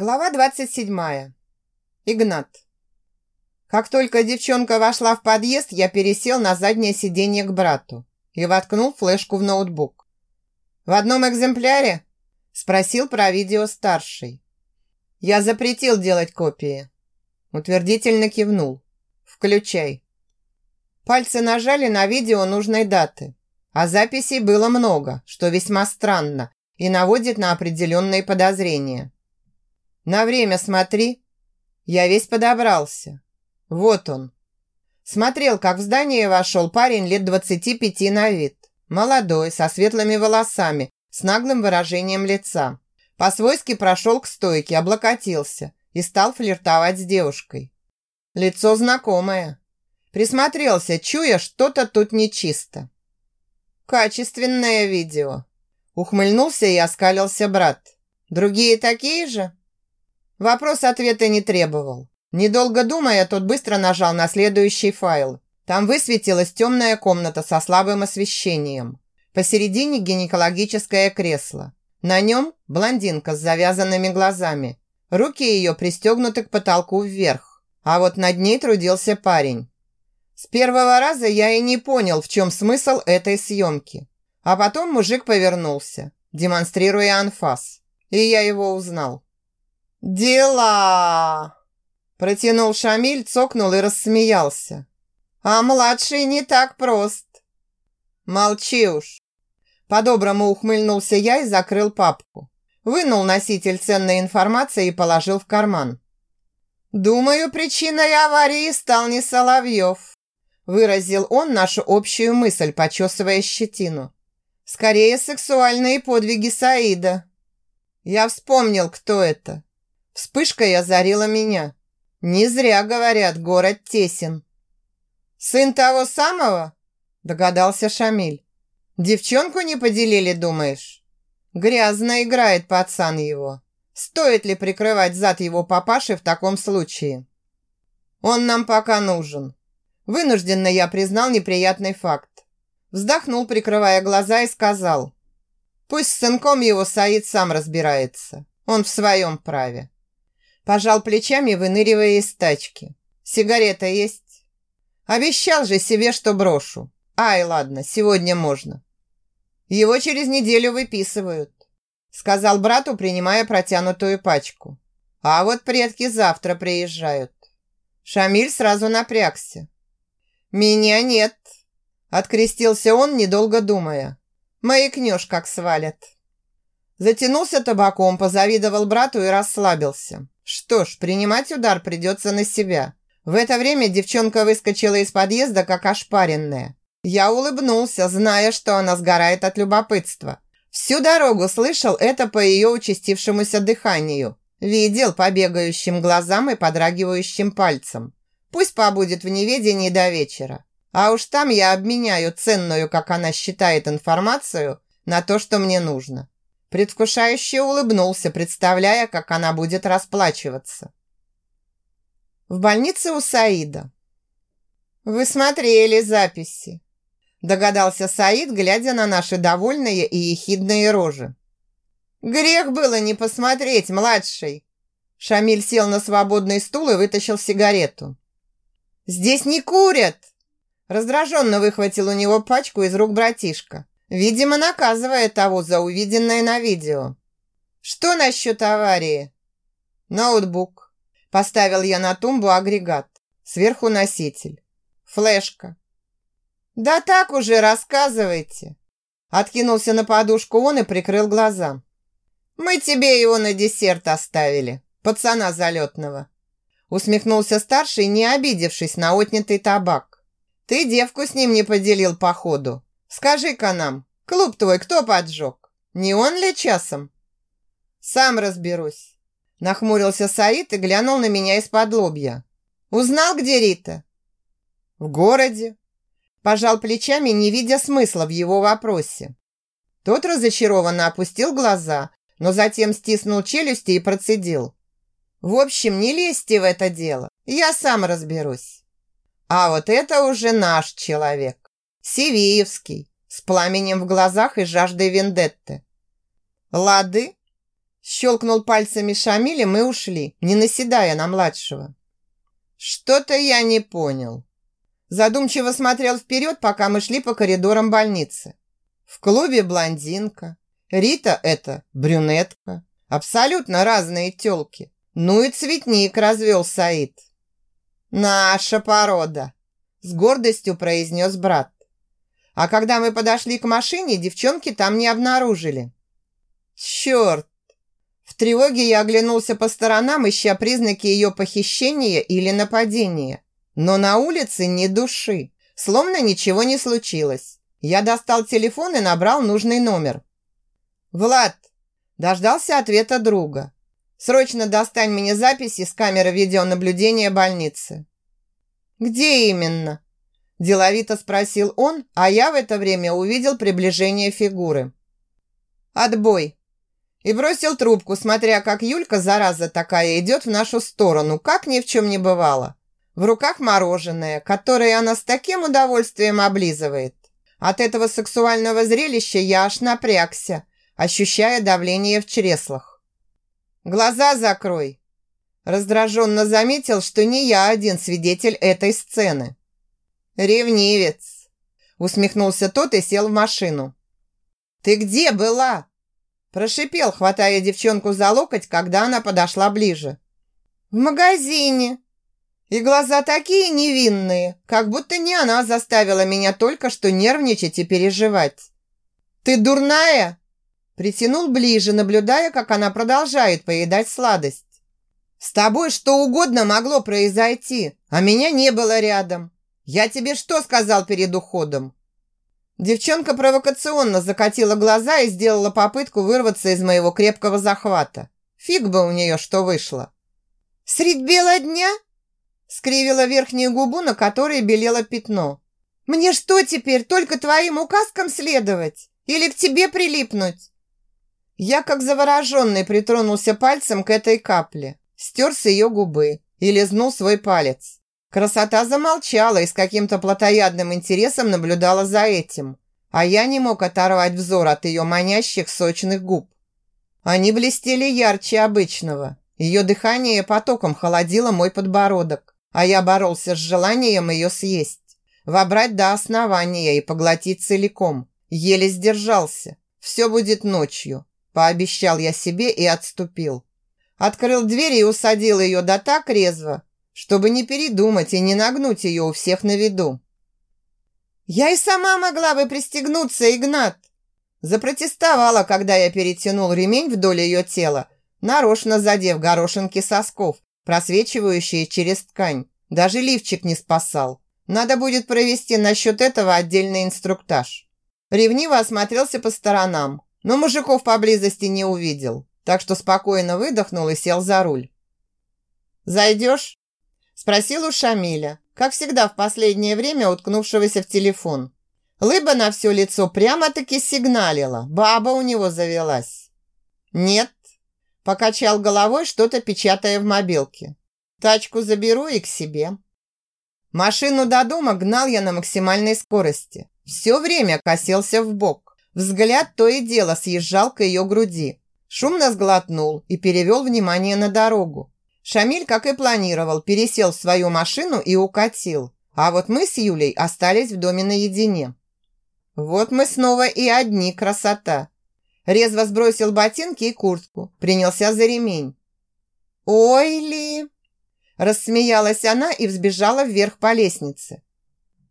Глава 27. Игнат. Как только девчонка вошла в подъезд, я пересел на заднее сиденье к брату и воткнул флешку в ноутбук. «В одном экземпляре?» – спросил про видео старший. «Я запретил делать копии». Утвердительно кивнул. «Включай». Пальцы нажали на видео нужной даты, а записей было много, что весьма странно и наводит на определенные подозрения. На время смотри. Я весь подобрался. Вот он. Смотрел, как в здание вошел парень лет двадцати пяти на вид. Молодой, со светлыми волосами, с наглым выражением лица. По-свойски прошел к стойке, облокотился и стал флиртовать с девушкой. Лицо знакомое. Присмотрелся, чуя, что-то тут нечисто. «Качественное видео», – ухмыльнулся и оскалился брат. «Другие такие же?» Вопрос ответа не требовал. Недолго думая, тот быстро нажал на следующий файл. Там высветилась темная комната со слабым освещением. Посередине гинекологическое кресло. На нем блондинка с завязанными глазами. Руки ее пристегнуты к потолку вверх. А вот над ней трудился парень. С первого раза я и не понял, в чем смысл этой съемки. А потом мужик повернулся, демонстрируя анфас. И я его узнал. «Дела!» Протянул Шамиль, цокнул и рассмеялся. «А младший не так прост». «Молчи уж!» По-доброму ухмыльнулся я и закрыл папку. Вынул носитель ценной информации и положил в карман. «Думаю, причиной аварии стал не Соловьев», выразил он нашу общую мысль, почесывая щетину. «Скорее, сексуальные подвиги Саида». Я вспомнил, кто это. Вспышкой озарила меня. Не зря говорят, город тесен. «Сын того самого?» Догадался Шамиль. «Девчонку не поделили, думаешь?» Грязно играет пацан его. Стоит ли прикрывать зад его папаши в таком случае? Он нам пока нужен. Вынужденно я признал неприятный факт. Вздохнул, прикрывая глаза, и сказал. Пусть с сынком его Саид сам разбирается. Он в своем праве. Пожал плечами, выныривая из тачки. «Сигарета есть?» «Обещал же себе, что брошу. Ай, ладно, сегодня можно». «Его через неделю выписывают», сказал брату, принимая протянутую пачку. «А вот предки завтра приезжают». Шамиль сразу напрягся. «Меня нет», открестился он, недолго думая. «Маякнешь, как свалят». Затянулся табаком, позавидовал брату и расслабился. Что ж, принимать удар придется на себя. В это время девчонка выскочила из подъезда, как ошпаренная. Я улыбнулся, зная, что она сгорает от любопытства. Всю дорогу слышал это по ее участившемуся дыханию. Видел по бегающим глазам и подрагивающим пальцам. Пусть побудет в неведении до вечера. А уж там я обменяю ценную, как она считает, информацию на то, что мне нужно. Предвкушающе улыбнулся, представляя, как она будет расплачиваться. В больнице у Саида. «Вы смотрели записи», – догадался Саид, глядя на наши довольные и ехидные рожи. «Грех было не посмотреть, младший!» Шамиль сел на свободный стул и вытащил сигарету. «Здесь не курят!» Раздраженно выхватил у него пачку из рук братишка. Видимо, наказывая того за увиденное на видео. Что насчет аварии? Ноутбук. Поставил я на тумбу агрегат. Сверху носитель. Флешка. Да так уже рассказывайте. Откинулся на подушку он и прикрыл глаза. Мы тебе его на десерт оставили. Пацана залетного. Усмехнулся старший, не обидевшись на отнятый табак. Ты девку с ним не поделил, походу. Скажи-ка нам, клуб твой кто поджег? Не он ли часом?» «Сам разберусь», – нахмурился Саид и глянул на меня из-под лобья. «Узнал, где Рита?» «В городе», – пожал плечами, не видя смысла в его вопросе. Тот разочарованно опустил глаза, но затем стиснул челюсти и процедил. «В общем, не лезьте в это дело, я сам разберусь». А вот это уже наш человек. Сивиевский, с пламенем в глазах и жаждой вендетты. Лады? Щелкнул пальцами Шамиль, и мы ушли, не наседая на младшего. Что-то я не понял. Задумчиво смотрел вперед, пока мы шли по коридорам больницы. В клубе блондинка. Рита это брюнетка. Абсолютно разные тёлки. Ну и цветник развел Саид. «Наша порода», – с гордостью произнес брат. А когда мы подошли к машине, девчонки там не обнаружили. Черт! В тревоге я оглянулся по сторонам, ища признаки ее похищения или нападения. Но на улице ни души, словно ничего не случилось. Я достал телефон и набрал нужный номер. «Влад!» Дождался ответа друга. «Срочно достань мне записи с камеры видеонаблюдения больницы». «Где именно?» Деловито спросил он, а я в это время увидел приближение фигуры. «Отбой!» И бросил трубку, смотря как Юлька, зараза такая, идет в нашу сторону, как ни в чем не бывало. В руках мороженое, которое она с таким удовольствием облизывает. От этого сексуального зрелища я аж напрягся, ощущая давление в чреслах. «Глаза закрой!» Раздраженно заметил, что не я один свидетель этой сцены. «Ревнивец!» Усмехнулся тот и сел в машину. «Ты где была?» Прошипел, хватая девчонку за локоть, когда она подошла ближе. «В магазине!» И глаза такие невинные, как будто не она заставила меня только что нервничать и переживать. «Ты дурная?» Притянул ближе, наблюдая, как она продолжает поедать сладость. «С тобой что угодно могло произойти, а меня не было рядом. Я тебе что сказал перед уходом?» Девчонка провокационно закатила глаза и сделала попытку вырваться из моего крепкого захвата. Фиг бы у нее что вышло. «Средь бела дня?» Скривила верхнюю губу, на которой белело пятно. «Мне что теперь, только твоим указкам следовать? Или к тебе прилипнуть?» Я, как завороженный, притронулся пальцем к этой капле, стер с ее губы и лизнул свой палец. Красота замолчала и с каким-то плотоядным интересом наблюдала за этим, а я не мог оторвать взор от ее манящих сочных губ. Они блестели ярче обычного. Ее дыхание потоком холодило мой подбородок, а я боролся с желанием ее съесть. Вобрать до основания и поглотить целиком. Еле сдержался. Все будет ночью. Пообещал я себе и отступил. Открыл дверь и усадил ее да так резво, чтобы не передумать и не нагнуть ее у всех на виду. «Я и сама могла бы пристегнуться, Игнат!» Запротестовала, когда я перетянул ремень вдоль ее тела, нарочно задев горошинки сосков, просвечивающие через ткань. Даже лифчик не спасал. Надо будет провести насчет этого отдельный инструктаж. Ревниво осмотрелся по сторонам, но мужиков поблизости не увидел, так что спокойно выдохнул и сел за руль. «Зайдешь?» Спросил у Шамиля, как всегда в последнее время уткнувшегося в телефон. Лыба на все лицо прямо-таки сигналила. Баба у него завелась. «Нет», – покачал головой, что-то печатая в мобилке. «Тачку заберу и к себе». Машину до дома гнал я на максимальной скорости. Все время косился в бок. Взгляд то и дело съезжал к ее груди. Шумно сглотнул и перевел внимание на дорогу. Шамиль, как и планировал, пересел в свою машину и укатил. А вот мы с Юлей остались в доме наедине. Вот мы снова и одни, красота. Резво сбросил ботинки и куртку, принялся за ремень. «Ой ли!» Рассмеялась она и взбежала вверх по лестнице.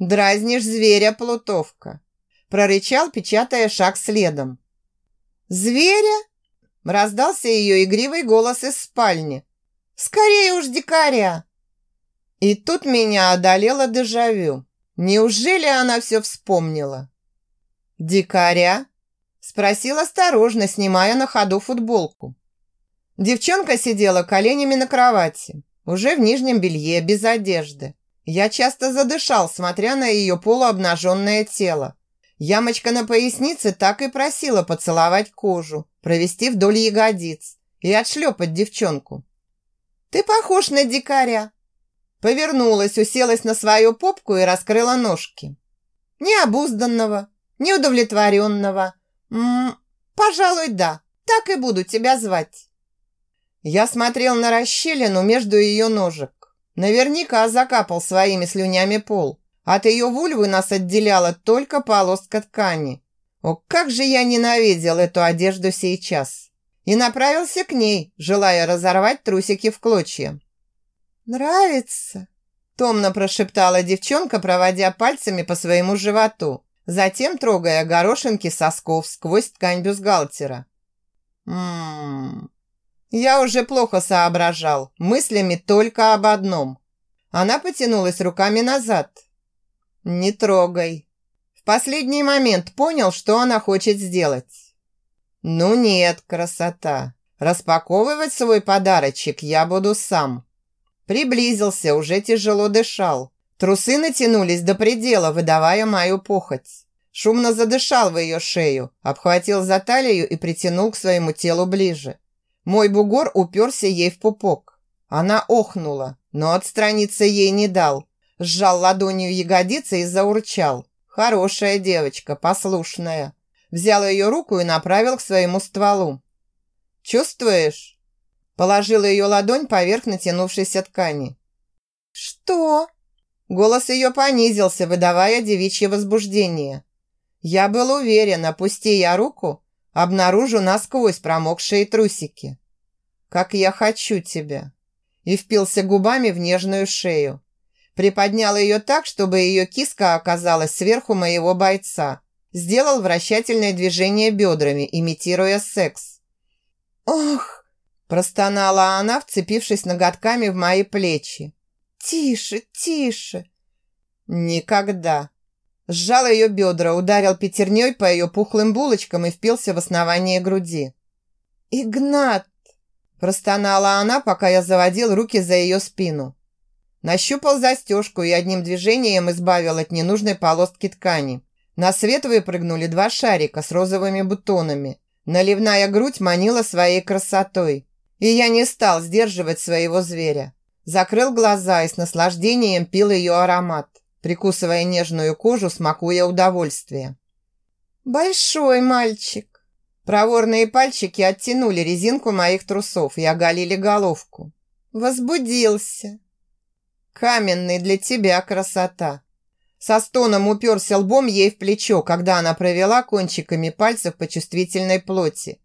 «Дразнишь зверя, плутовка!» Прорычал, печатая шаг следом. «Зверя?» Раздался ее игривый голос из спальни. Скорее уж дикаря!» И тут меня одолело дежавю. Неужели она все вспомнила? «Дикаря?» Спросил осторожно, снимая на ходу футболку. Девчонка сидела коленями на кровати, уже в нижнем белье, без одежды. Я часто задышал, смотря на ее полуобнаженное тело. Ямочка на пояснице так и просила поцеловать кожу, провести вдоль ягодиц и отшлепать девчонку. «Ты похож на дикаря!» Повернулась, уселась на свою попку и раскрыла ножки. Необузданного, неудовлетворенного. М -м, пожалуй, да. Так и буду тебя звать. Я смотрел на расщелину между ее ножек. Наверняка закапал своими слюнями пол. От ее вульвы нас отделяла только полоска ткани. О, как же я ненавидел эту одежду сейчас. И направился к ней, желая разорвать трусики в клочья. «Нравится?» Томно прошептала девчонка, проводя пальцами по своему животу, затем трогая горошинки сосков сквозь ткань бюстгальтера. Ммм. Я уже плохо соображал, мыслями только об одном. Она потянулась руками назад. «Не трогай». В последний момент понял, что она хочет сделать. «Ну нет, красота. Распаковывать свой подарочек я буду сам». Приблизился, уже тяжело дышал. Трусы натянулись до предела, выдавая мою похоть. Шумно задышал в ее шею, обхватил за талию и притянул к своему телу ближе. Мой бугор уперся ей в пупок. Она охнула, но отстраниться ей не дал. Сжал ладонью ягодицы и заурчал. Хорошая девочка, послушная. Взял ее руку и направил к своему стволу. «Чувствуешь?» Положила ее ладонь поверх натянувшейся ткани. «Что?» Голос ее понизился, выдавая девичье возбуждение. Я был уверен, опусти я руку, обнаружу насквозь промокшие трусики. «Как я хочу тебя!» И впился губами в нежную шею. Приподнял ее так, чтобы ее киска оказалась сверху моего бойца. Сделал вращательное движение бедрами, имитируя секс. «Ох!» Простонала она, вцепившись ноготками в мои плечи. «Тише, тише!» «Никогда!» Сжал ее бедра, ударил пятерней по ее пухлым булочкам и впился в основание груди. «Игнат!» Простонала она, пока я заводил руки за ее спину. Нащупал застежку и одним движением избавил от ненужной полоски ткани. На свет выпрыгнули два шарика с розовыми бутонами. Наливная грудь манила своей красотой. И я не стал сдерживать своего зверя. Закрыл глаза и с наслаждением пил ее аромат, прикусывая нежную кожу, смакуя удовольствие. «Большой мальчик!» Проворные пальчики оттянули резинку моих трусов и оголили головку. «Возбудился!» «Каменный для тебя красота!» Со стоном уперся лбом ей в плечо, когда она провела кончиками пальцев по чувствительной плоти,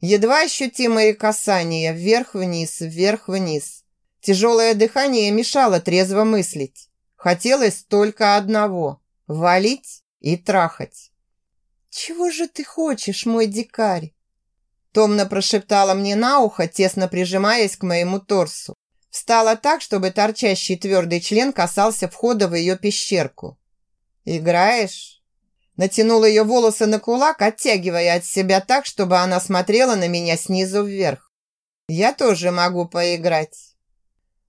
Едва ощутимые касания вверх-вниз, вверх-вниз. Тяжелое дыхание мешало трезво мыслить. Хотелось только одного – валить и трахать. «Чего же ты хочешь, мой дикарь?» Томно прошептала мне на ухо, тесно прижимаясь к моему торсу. Встала так, чтобы торчащий твердый член касался входа в ее пещерку. «Играешь?» Натянул ее волосы на кулак, оттягивая от себя так, чтобы она смотрела на меня снизу вверх. Я тоже могу поиграть.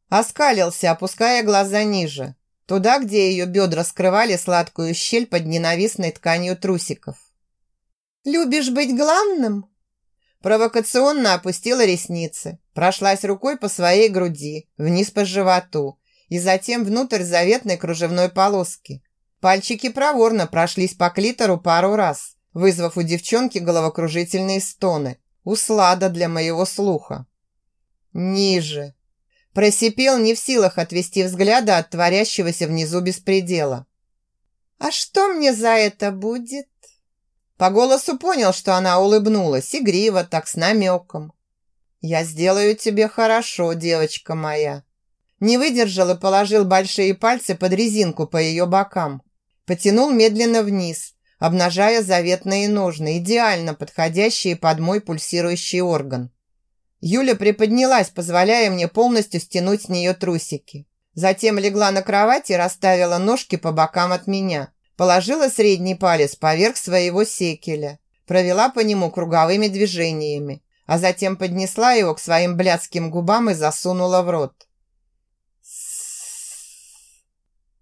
Оскалился, опуская глаза ниже, туда, где ее бедра скрывали сладкую щель под ненавистной тканью трусиков. «Любишь быть главным?» Провокационно опустила ресницы, прошлась рукой по своей груди, вниз по животу и затем внутрь заветной кружевной полоски. Пальчики проворно прошлись по клитору пару раз, вызвав у девчонки головокружительные стоны. Услада для моего слуха. Ниже. Просипел не в силах отвести взгляда от творящегося внизу беспредела. «А что мне за это будет?» По голосу понял, что она улыбнулась, игриво, так с намеком. «Я сделаю тебе хорошо, девочка моя». Не выдержал и положил большие пальцы под резинку по ее бокам. Потянул медленно вниз, обнажая заветные ножны, идеально подходящие под мой пульсирующий орган. Юля приподнялась, позволяя мне полностью стянуть с нее трусики. Затем легла на кровать и расставила ножки по бокам от меня. Положила средний палец поверх своего секеля. Провела по нему круговыми движениями, а затем поднесла его к своим блядским губам и засунула в рот.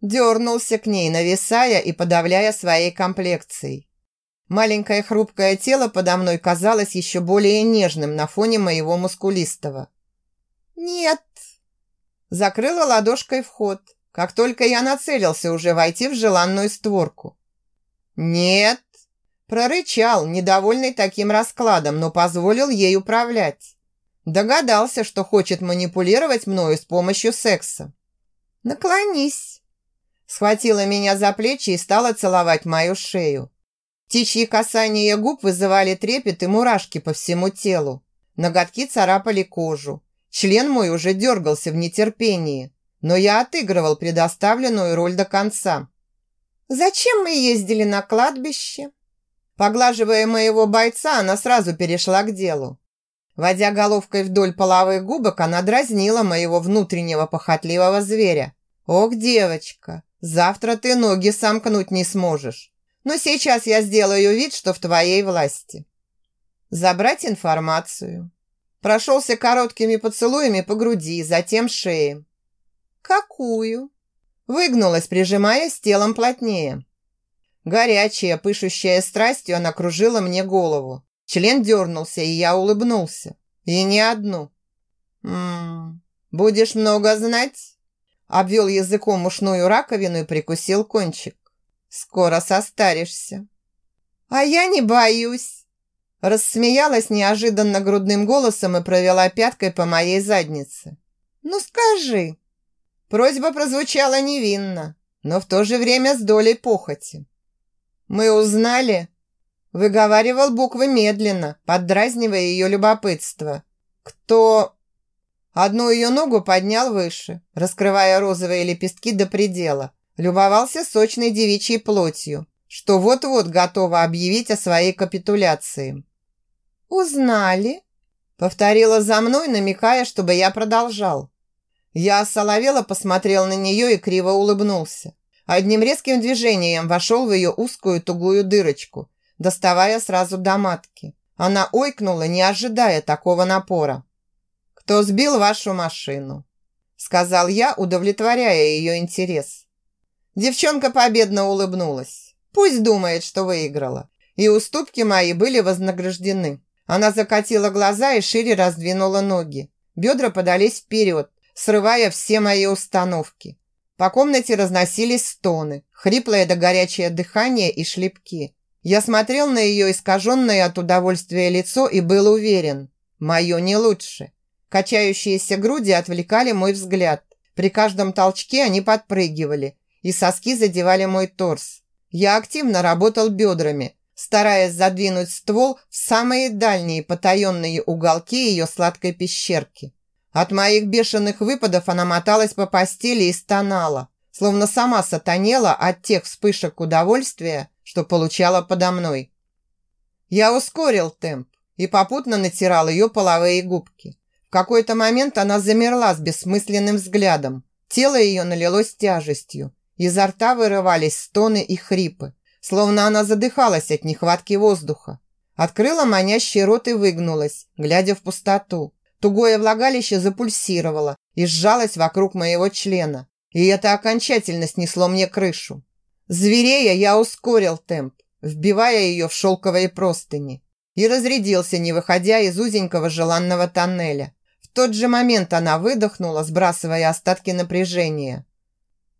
дернулся к ней, нависая и подавляя своей комплекцией. Маленькое хрупкое тело подо мной казалось еще более нежным на фоне моего мускулистого. «Нет!» Закрыла ладошкой вход, как только я нацелился уже войти в желанную створку. «Нет!» Прорычал, недовольный таким раскладом, но позволил ей управлять. Догадался, что хочет манипулировать мною с помощью секса. «Наклонись!» Схватила меня за плечи и стала целовать мою шею. Птичьи касания губ вызывали трепет и мурашки по всему телу. Ноготки царапали кожу. Член мой уже дергался в нетерпении, но я отыгрывал предоставленную роль до конца. «Зачем мы ездили на кладбище?» Поглаживая моего бойца, она сразу перешла к делу. Водя головкой вдоль половых губок, она дразнила моего внутреннего похотливого зверя. «Ох, девочка, завтра ты ноги сомкнуть не сможешь. Но сейчас я сделаю вид, что в твоей власти». Забрать информацию. Прошелся короткими поцелуями по груди, затем шее. «Какую?» Выгнулась, прижимаясь телом плотнее. Горячая, пышущая страстью, она кружила мне голову. Член дернулся, и я улыбнулся. И не одну. «М-м, будешь много знать?» Обвел языком ушную раковину и прикусил кончик. «Скоро состаришься». «А я не боюсь!» Рассмеялась неожиданно грудным голосом и провела пяткой по моей заднице. «Ну скажи!» Просьба прозвучала невинно, но в то же время с долей похоти. «Мы узнали?» Выговаривал буквы медленно, поддразнивая ее любопытство. «Кто...» Одну ее ногу поднял выше, раскрывая розовые лепестки до предела. Любовался сочной девичьей плотью, что вот-вот готова объявить о своей капитуляции. «Узнали?» Повторила за мной, намекая, чтобы я продолжал. Я осоловела, посмотрел на нее и криво улыбнулся. Одним резким движением вошел в ее узкую тугую дырочку, доставая сразу до матки. Она ойкнула, не ожидая такого напора. «Кто сбил вашу машину?» Сказал я, удовлетворяя ее интерес. Девчонка победно улыбнулась. Пусть думает, что выиграла. И уступки мои были вознаграждены. Она закатила глаза и шире раздвинула ноги. Бедра подались вперед, срывая все мои установки. По комнате разносились стоны, хриплое да горячее дыхание и шлепки. Я смотрел на ее искаженное от удовольствия лицо и был уверен, мое не лучше. Качающиеся груди отвлекали мой взгляд. При каждом толчке они подпрыгивали, и соски задевали мой торс. Я активно работал бедрами, стараясь задвинуть ствол в самые дальние потаенные уголки ее сладкой пещерки. От моих бешеных выпадов она моталась по постели и стонала, словно сама сатанела от тех вспышек удовольствия, что получала подо мной. Я ускорил темп и попутно натирал ее половые губки. В какой-то момент она замерла с бессмысленным взглядом. Тело ее налилось тяжестью. Изо рта вырывались стоны и хрипы, словно она задыхалась от нехватки воздуха. Открыла манящий рот и выгнулась, глядя в пустоту. Тугое влагалище запульсировало и сжалось вокруг моего члена. И это окончательно снесло мне крышу. Зверея я ускорил темп, вбивая ее в шелковые простыни. И разрядился, не выходя из узенького желанного тоннеля. В тот же момент она выдохнула, сбрасывая остатки напряжения.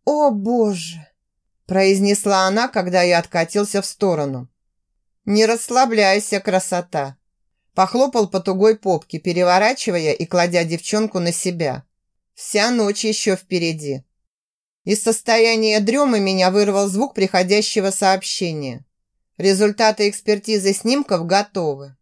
«О, Боже!» – произнесла она, когда я откатился в сторону. «Не расслабляйся, красота!» Похлопал по тугой попке, переворачивая и кладя девчонку на себя. Вся ночь еще впереди. Из состояния дремы меня вырвал звук приходящего сообщения. Результаты экспертизы снимков готовы.